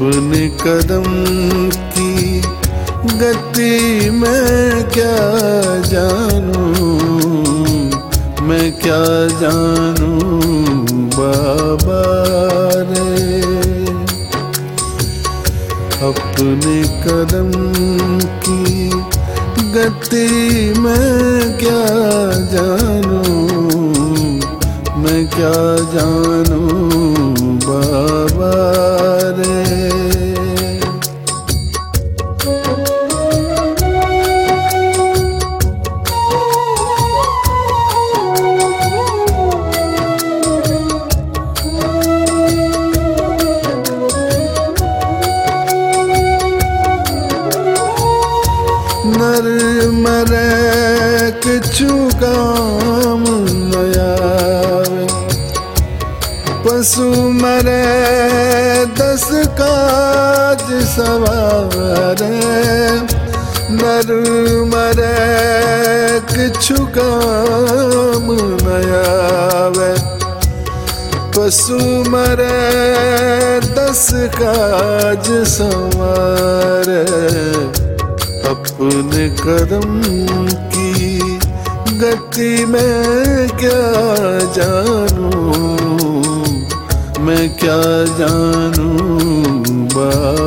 अपने कदम की गति मैं क्या जानूं? मैं क्या जानूं बाबा रे? अपने कदम की गति मैं क्या जानूं? मैं क्या जानूं? मरे किछु काम नयावे पशु मरे दस काज सवारे। नर मरे किछु काम नयावे पशु मरे दस काज सवारे। अपने कदम की गति मैं क्या जानू? मैं क्या जानू? बाबा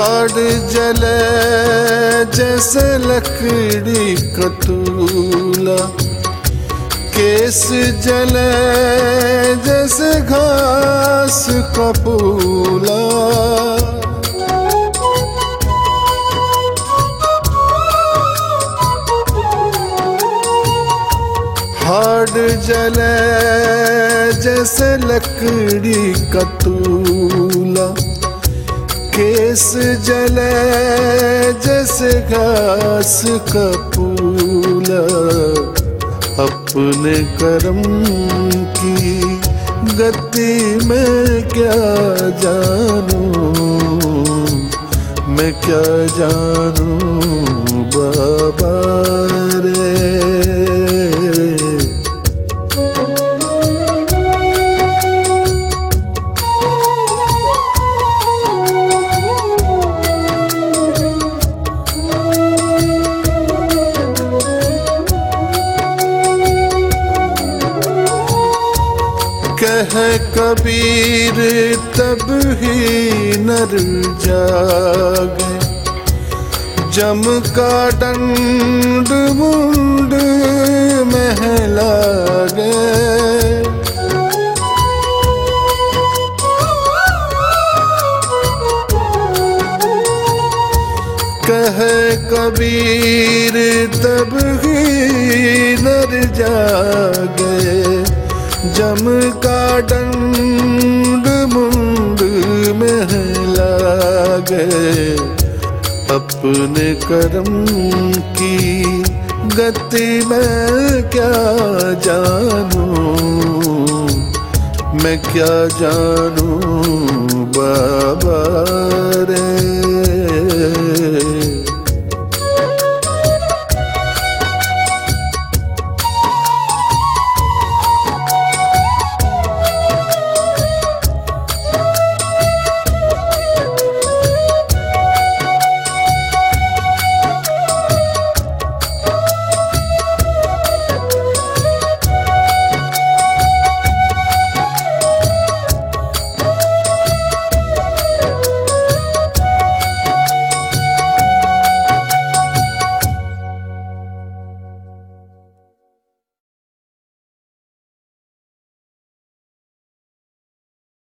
हाड़ जले, जैसे लकड़ी कतूला केस जले, जैसे घास कपूला हाड़ जले, जैसे लकड़ी कतूला केस जले, जैसे घास का फूला। अपने कर्म की गति में क्या जानूं? मैं क्या जानूं बाबा रे? कह कबीर, तब ही नर जागे। जम का दंड मुंड महला गे कह कबीर, तब ही नर जागे। जम का दंड मुंड में लागे। अपने कर्म की गति में क्या जानूं? मैं क्या जानूं बाबा रे?